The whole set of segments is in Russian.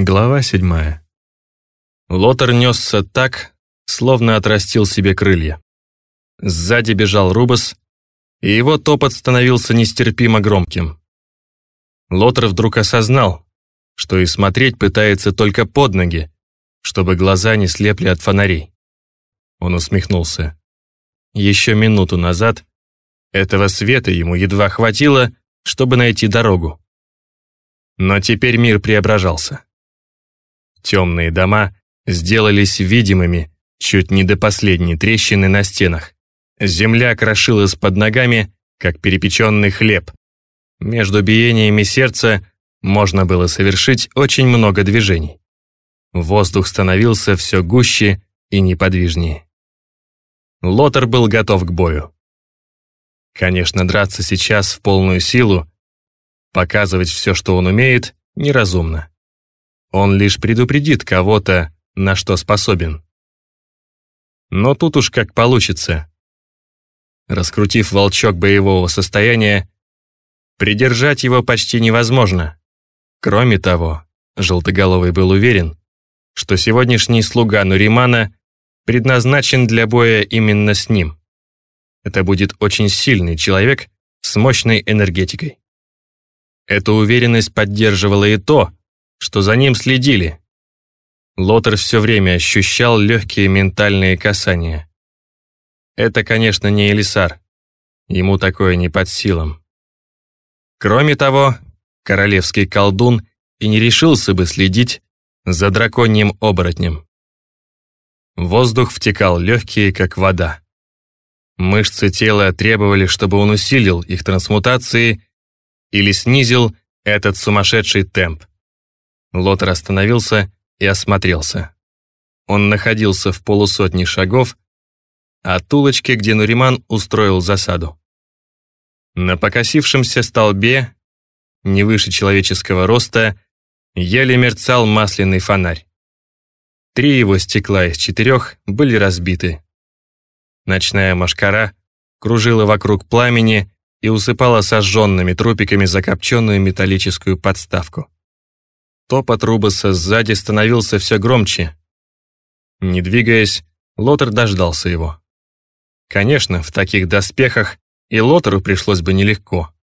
Глава седьмая. Лотер несся так, словно отрастил себе крылья. Сзади бежал Рубас, и его топот становился нестерпимо громким. Лотер вдруг осознал, что и смотреть пытается только под ноги, чтобы глаза не слепли от фонарей. Он усмехнулся. Еще минуту назад этого света ему едва хватило, чтобы найти дорогу. Но теперь мир преображался. Темные дома сделались видимыми чуть не до последней трещины на стенах. Земля крошилась под ногами, как перепеченный хлеб. Между биениями сердца можно было совершить очень много движений. Воздух становился все гуще и неподвижнее. Лотер был готов к бою. Конечно, драться сейчас в полную силу, показывать все, что он умеет, неразумно. Он лишь предупредит кого-то, на что способен. Но тут уж как получится. Раскрутив волчок боевого состояния, придержать его почти невозможно. Кроме того, Желтоголовый был уверен, что сегодняшний слуга Нуримана предназначен для боя именно с ним. Это будет очень сильный человек с мощной энергетикой. Эту уверенность поддерживала и то, что за ним следили. Лотер все время ощущал легкие ментальные касания. Это, конечно, не Элисар. Ему такое не под силам. Кроме того, королевский колдун и не решился бы следить за драконьим оборотнем. Воздух втекал легкие, как вода. Мышцы тела требовали, чтобы он усилил их трансмутации или снизил этот сумасшедший темп. Лотер остановился и осмотрелся. Он находился в полусотни шагов от улочки, где Нуриман устроил засаду. На покосившемся столбе, не выше человеческого роста, еле мерцал масляный фонарь. Три его стекла из четырех были разбиты. Ночная машкара кружила вокруг пламени и усыпала сожженными трупиками закопченную металлическую подставку. Топот Рубаса сзади становился все громче. Не двигаясь, Лотер дождался его. Конечно, в таких доспехах и Лотеру пришлось бы нелегко.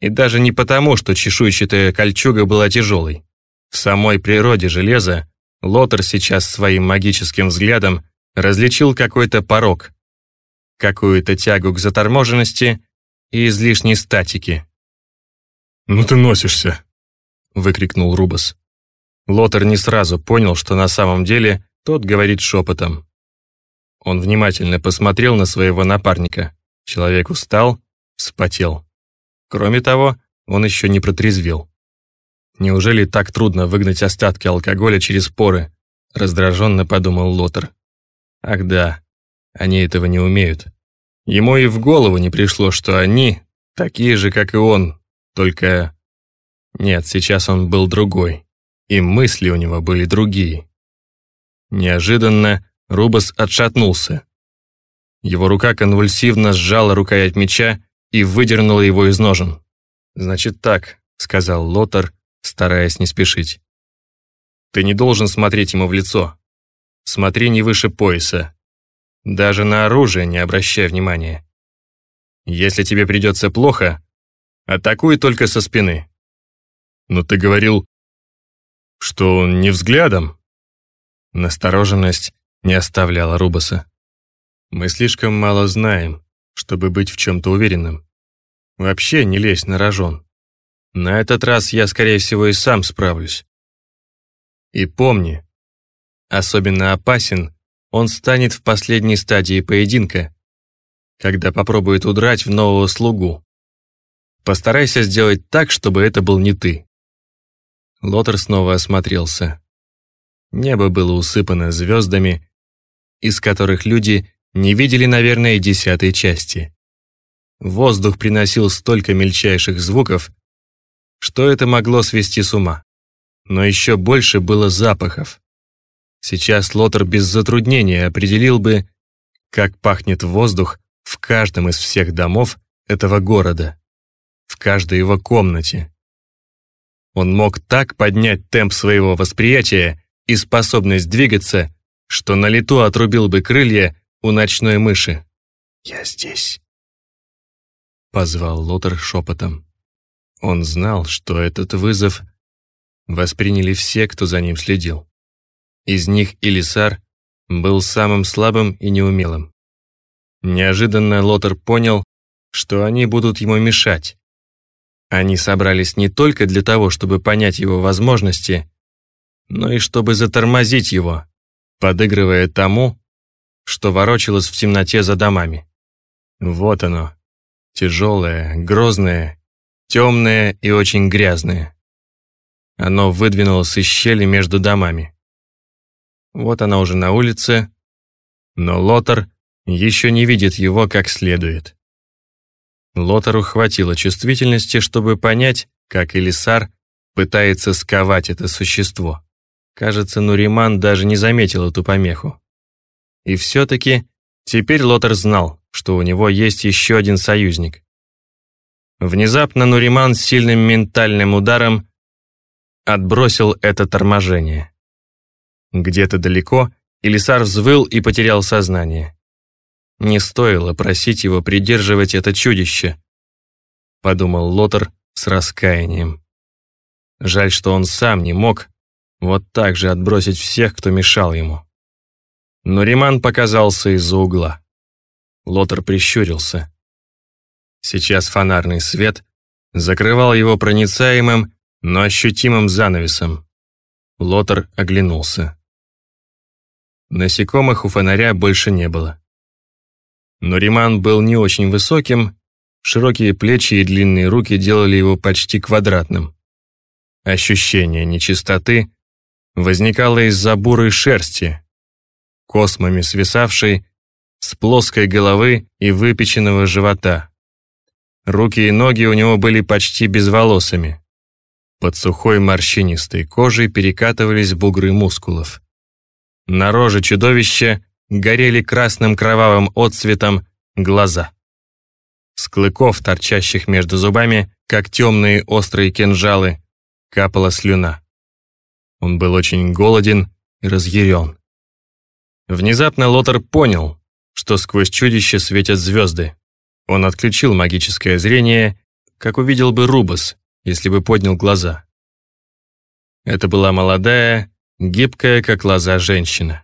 И даже не потому, что чешуйчатая кольчуга была тяжелой. В самой природе железа Лотер сейчас своим магическим взглядом различил какой-то порог, какую-то тягу к заторможенности и излишней статике. «Ну ты носишься!» — выкрикнул Рубас. Лотер не сразу понял, что на самом деле тот говорит шепотом. Он внимательно посмотрел на своего напарника. Человек устал, вспотел. Кроме того, он еще не протрезвел. Неужели так трудно выгнать остатки алкоголя через поры? Раздраженно подумал Лотер. Ах да, они этого не умеют. Ему и в голову не пришло, что они такие же, как и он, только нет, сейчас он был другой, и мысли у него были другие. Неожиданно Рубас отшатнулся. Его рука конвульсивно сжала рукоять меча и выдернула его из ножен. «Значит так», — сказал Лотар, стараясь не спешить. «Ты не должен смотреть ему в лицо. Смотри не выше пояса. Даже на оружие не обращай внимания. Если тебе придется плохо, атакуй только со спины. Но ты говорил, что не взглядом. Настороженность не оставляла Рубаса. Мы слишком мало знаем, чтобы быть в чем-то уверенным. Вообще не лезь на рожон. На этот раз я, скорее всего, и сам справлюсь. И помни, особенно опасен он станет в последней стадии поединка, когда попробует удрать в нового слугу. Постарайся сделать так, чтобы это был не ты. Лотер снова осмотрелся. Небо было усыпано звездами, из которых люди не видели, наверное, десятой части. Воздух приносил столько мельчайших звуков, что это могло свести с ума. Но еще больше было запахов. Сейчас Лотер без затруднения определил бы, как пахнет воздух в каждом из всех домов этого города, в каждой его комнате, Он мог так поднять темп своего восприятия и способность двигаться, что на лету отрубил бы крылья у ночной мыши. «Я здесь», — позвал Лотер шепотом. Он знал, что этот вызов восприняли все, кто за ним следил. Из них Илисар был самым слабым и неумелым. Неожиданно Лотер понял, что они будут ему мешать. Они собрались не только для того, чтобы понять его возможности, но и чтобы затормозить его, подыгрывая тому, что ворочалось в темноте за домами. Вот оно, тяжелое, грозное темное и очень грязное. Оно выдвинулось из щели между домами. Вот оно уже на улице, но Лотар еще не видит его как следует. Лотару хватило чувствительности, чтобы понять, как Элисар пытается сковать это существо. Кажется, Нуриман даже не заметил эту помеху. И все-таки теперь Лотар знал, что у него есть еще один союзник. Внезапно Нуриман сильным ментальным ударом отбросил это торможение. Где-то далеко Илисар взвыл и потерял сознание. Не стоило просить его придерживать это чудище, подумал Лотер с раскаянием. Жаль, что он сам не мог вот так же отбросить всех, кто мешал ему. Но Риман показался из-за угла. Лотер прищурился. Сейчас фонарный свет закрывал его проницаемым, но ощутимым занавесом. Лотер оглянулся. Насекомых у фонаря больше не было. Но Риман был не очень высоким, широкие плечи и длинные руки делали его почти квадратным. Ощущение нечистоты возникало из-за бурой шерсти, космами свисавшей с плоской головы и выпеченного живота. Руки и ноги у него были почти безволосыми. Под сухой морщинистой кожей перекатывались бугры мускулов. На роже чудовища горели красным кровавым отцветом глаза. С клыков, торчащих между зубами, как темные острые кинжалы, капала слюна. Он был очень голоден и разъярен. Внезапно Лотар понял, что сквозь чудище светят звезды. Он отключил магическое зрение, как увидел бы Рубас, если бы поднял глаза. Это была молодая, гибкая, как лоза, женщина.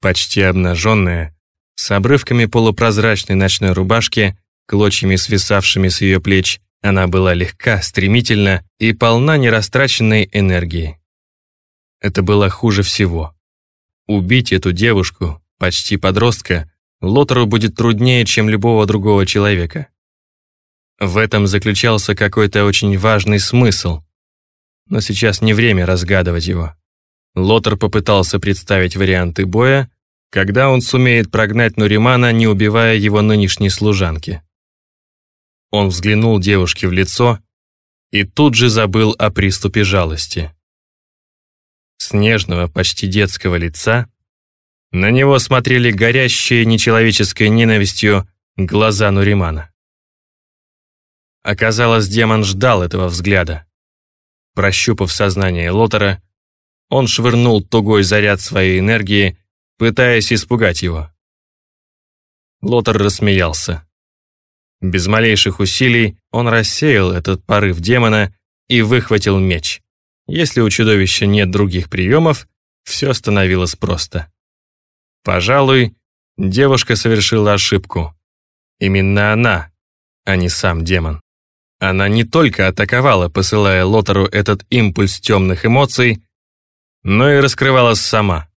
Почти обнаженная, с обрывками полупрозрачной ночной рубашки, клочьями свисавшими с ее плеч, она была легка, стремительна и полна нерастраченной энергии. Это было хуже всего. Убить эту девушку, почти подростка, Лотеру будет труднее, чем любого другого человека. В этом заключался какой-то очень важный смысл. Но сейчас не время разгадывать его. Лотер попытался представить варианты боя, когда он сумеет прогнать Нуримана, не убивая его нынешней служанки. Он взглянул девушке в лицо и тут же забыл о приступе жалости. С нежного, почти детского лица на него смотрели горящие нечеловеческой ненавистью глаза Нуримана. Оказалось, демон ждал этого взгляда. Прощупав сознание Лотера, он швырнул тугой заряд своей энергии, пытаясь испугать его. Лотер рассмеялся. Без малейших усилий он рассеял этот порыв демона и выхватил меч. Если у чудовища нет других приемов, все становилось просто. Пожалуй, девушка совершила ошибку. Именно она, а не сам демон. Она не только атаковала, посылая Лотеру этот импульс темных эмоций, но и раскрывалась сама.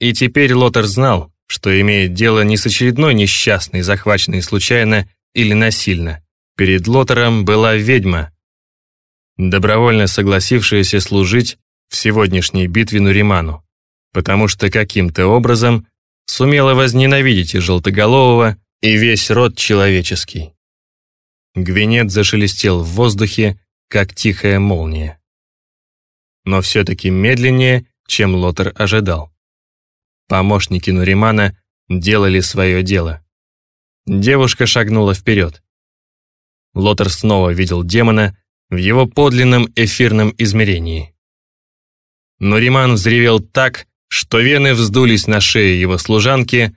И теперь Лотер знал, что имеет дело не с очередной несчастной, захваченной случайно или насильно. Перед Лотером была ведьма, добровольно согласившаяся служить в сегодняшней битве Нуриману потому что каким-то образом сумела возненавидеть и желтоголового, и весь род человеческий. Гвинет зашелестел в воздухе, как тихая молния. Но все-таки медленнее, чем Лотер ожидал. Помощники Нуримана делали свое дело. Девушка шагнула вперед. Лотер снова видел демона, в его подлинном эфирном измерении. Нуриман взревел так, что вены вздулись на шее его служанки,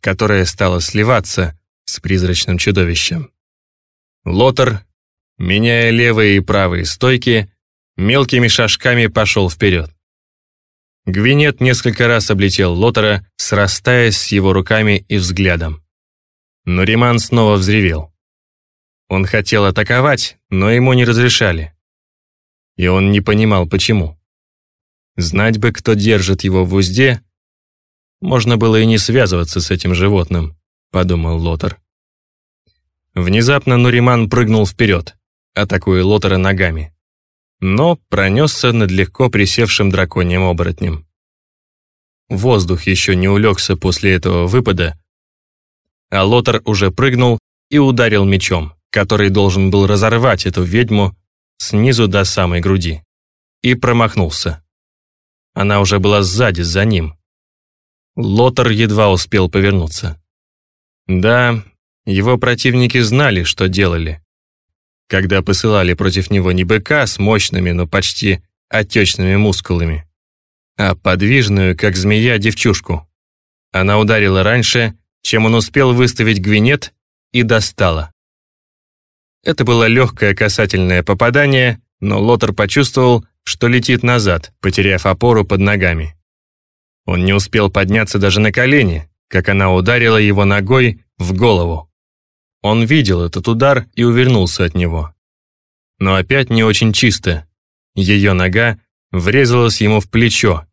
которая стала сливаться с призрачным чудовищем. Лотар, меняя левые и правые стойки, мелкими шажками пошел вперед. Гвинет несколько раз облетел Лотара, срастаясь с его руками и взглядом. Но Риман снова взревел. Он хотел атаковать, но ему не разрешали. И он не понимал, почему. Знать бы, кто держит его в узде, можно было и не связываться с этим животным, подумал Лотар. Внезапно Нуриман прыгнул вперед, атакуя Лотара ногами но пронесся над легко присевшим драконьим оборотнем. Воздух еще не улегся после этого выпада, а Лотар уже прыгнул и ударил мечом, который должен был разорвать эту ведьму снизу до самой груди. И промахнулся. Она уже была сзади, за ним. Лотар едва успел повернуться. Да, его противники знали, что делали когда посылали против него не быка с мощными, но почти отечными мускулами, а подвижную, как змея, девчушку. Она ударила раньше, чем он успел выставить гвинет, и достала. Это было легкое касательное попадание, но Лотер почувствовал, что летит назад, потеряв опору под ногами. Он не успел подняться даже на колени, как она ударила его ногой в голову. Он видел этот удар и увернулся от него. Но опять не очень чисто. Ее нога врезалась ему в плечо,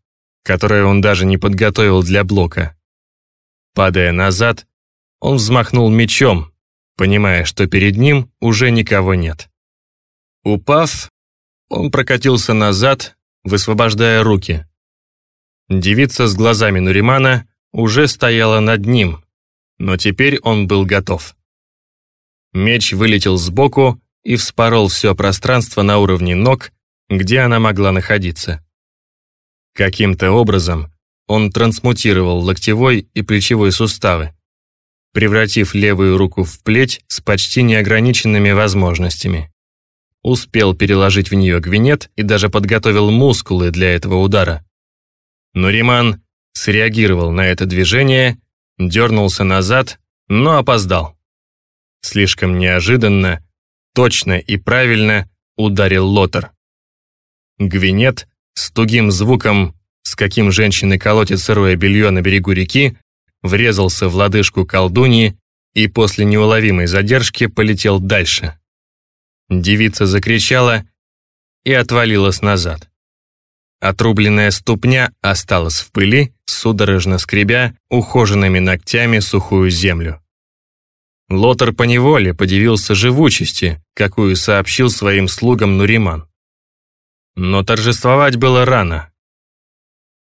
которое он даже не подготовил для блока. Падая назад, он взмахнул мечом, понимая, что перед ним уже никого нет. Упав, он прокатился назад, высвобождая руки. Девица с глазами Нуримана уже стояла над ним, но теперь он был готов. Меч вылетел сбоку и вспорол все пространство на уровне ног, где она могла находиться. Каким-то образом он трансмутировал локтевой и плечевой суставы, превратив левую руку в плеть с почти неограниченными возможностями. Успел переложить в нее гвинет и даже подготовил мускулы для этого удара. Но Риман среагировал на это движение, дернулся назад, но опоздал. Слишком неожиданно, точно и правильно ударил Лотер. Гвинет с тугим звуком, с каким женщины колотят сырое белье на берегу реки, врезался в лодыжку колдуньи и после неуловимой задержки полетел дальше. Девица закричала и отвалилась назад. Отрубленная ступня осталась в пыли, судорожно скребя ухоженными ногтями сухую землю. Лотар поневоле подивился живучести, какую сообщил своим слугам Нуриман. Но торжествовать было рано.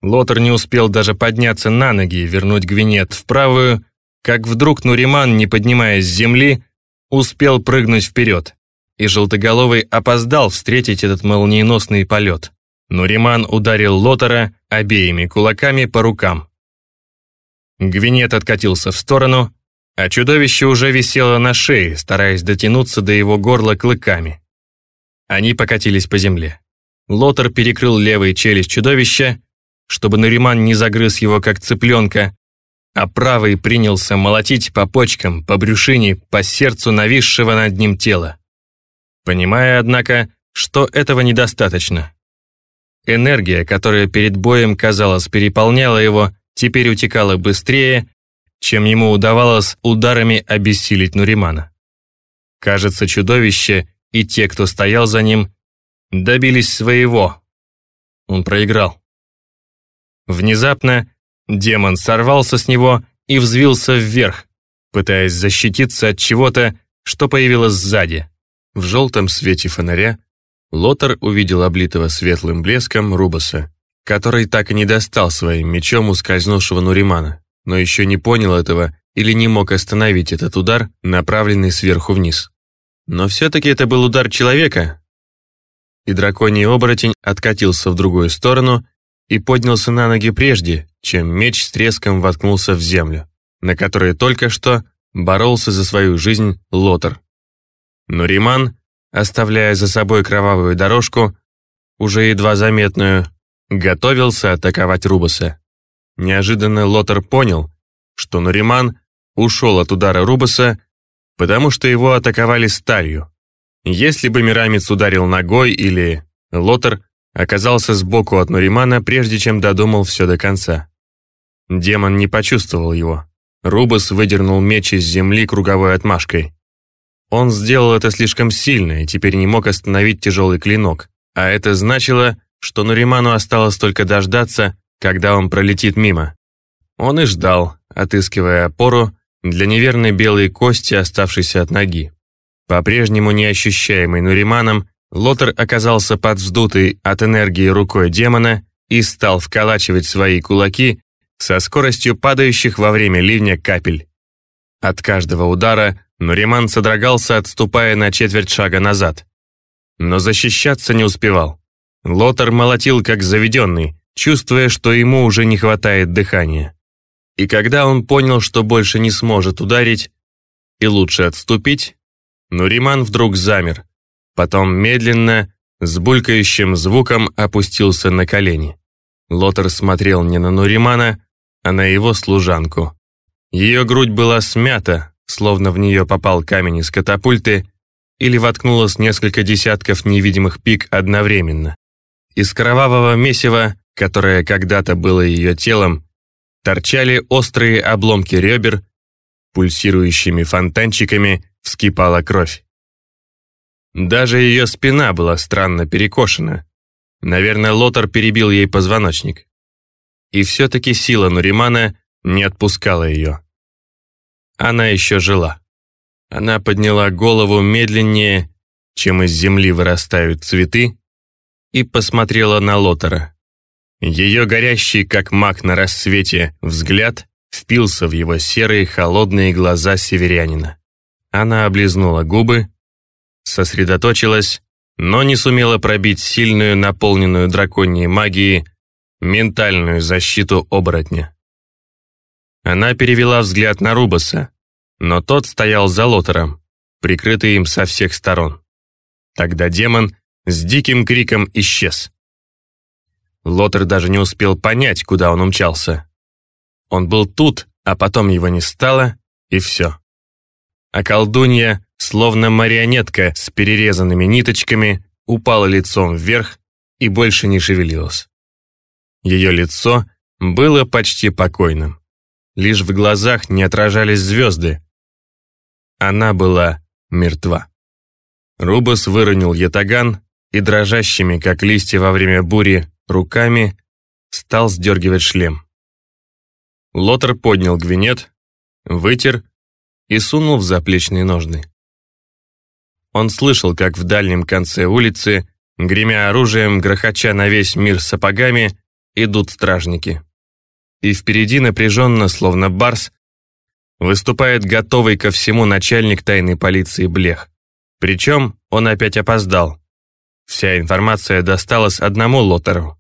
Лотар не успел даже подняться на ноги и вернуть Гвинет в правую, как вдруг Нуриман, не поднимаясь с земли, успел прыгнуть вперед, и Желтоголовый опоздал встретить этот молниеносный полет. Нуриман ударил Лотара обеими кулаками по рукам. Гвинет откатился в сторону, а чудовище уже висело на шее, стараясь дотянуться до его горла клыками. Они покатились по земле. Лотер перекрыл левой челюсть чудовища, чтобы Нуриман не загрыз его как цыпленка, а правый принялся молотить по почкам, по брюшине, по сердцу нависшего над ним тела. Понимая, однако, что этого недостаточно. Энергия, которая перед боем, казалось, переполняла его, теперь утекала быстрее, чем ему удавалось ударами обессилить Нуримана. Кажется, чудовище и те, кто стоял за ним, добились своего. Он проиграл. Внезапно демон сорвался с него и взвился вверх, пытаясь защититься от чего-то, что появилось сзади. В желтом свете фонаря Лотар увидел облитого светлым блеском Рубаса, который так и не достал своим мечом ускользнувшего Нуримана но еще не понял этого или не мог остановить этот удар, направленный сверху вниз. Но все-таки это был удар человека, и драконий оборотень откатился в другую сторону и поднялся на ноги прежде, чем меч с треском воткнулся в землю, на которой только что боролся за свою жизнь Лотер. Но Риман оставляя за собой кровавую дорожку, уже едва заметную, готовился атаковать Рубаса. Неожиданно Лотер понял, что Нуриман ушел от удара Рубаса, потому что его атаковали сталью. Если бы Мирамец ударил ногой или Лотер оказался сбоку от Нуримана, прежде чем додумал все до конца. Демон не почувствовал его. Рубас выдернул меч из земли круговой отмашкой. Он сделал это слишком сильно и теперь не мог остановить тяжелый клинок, а это значило, что Нуриману осталось только дождаться, когда он пролетит мимо. Он и ждал, отыскивая опору для неверной белой кости, оставшейся от ноги. По-прежнему неощущаемый Нуриманом, Лотер оказался под вздутой от энергии рукой демона и стал вколачивать свои кулаки со скоростью падающих во время ливня капель. От каждого удара Нуриман содрогался, отступая на четверть шага назад. Но защищаться не успевал. Лотер молотил как заведенный, чувствуя, что ему уже не хватает дыхания. И когда он понял, что больше не сможет ударить и лучше отступить, Нуриман вдруг замер, потом медленно, с булькающим звуком опустился на колени. Лотер смотрел не на Нуримана, а на его служанку. Ее грудь была смята, словно в нее попал камень из катапульты, или воткнулось несколько десятков невидимых пик одновременно. Из кровавого месива, которое когда-то было ее телом, торчали острые обломки ребер, пульсирующими фонтанчиками вскипала кровь. Даже ее спина была странно перекошена. Наверное, Лотар перебил ей позвоночник. И все-таки сила Нуримана не отпускала ее. Она еще жила. Она подняла голову медленнее, чем из земли вырастают цветы, и посмотрела на Лотара. Ее горящий, как мак на рассвете, взгляд впился в его серые холодные глаза северянина. Она облизнула губы, сосредоточилась, но не сумела пробить сильную, наполненную драконьей магией, ментальную защиту оборотня. Она перевела взгляд на Рубаса, но тот стоял за лотером, прикрытый им со всех сторон. Тогда демон с диким криком исчез. Лотер даже не успел понять, куда он умчался. Он был тут, а потом его не стало, и все. А колдунья, словно марионетка с перерезанными ниточками, упала лицом вверх и больше не шевелилась. Ее лицо было почти покойным. Лишь в глазах не отражались звезды. Она была мертва. Рубас выронил ятаган и дрожащими, как листья во время бури, руками стал сдергивать шлем. Лотер поднял гвинет, вытер и сунул в заплечные ножны. Он слышал, как в дальнем конце улицы, гремя оружием, грохоча на весь мир сапогами, идут стражники. И впереди напряженно, словно барс, выступает готовый ко всему начальник тайной полиции Блех. Причем он опять опоздал. Вся информация досталась одному Лотеру.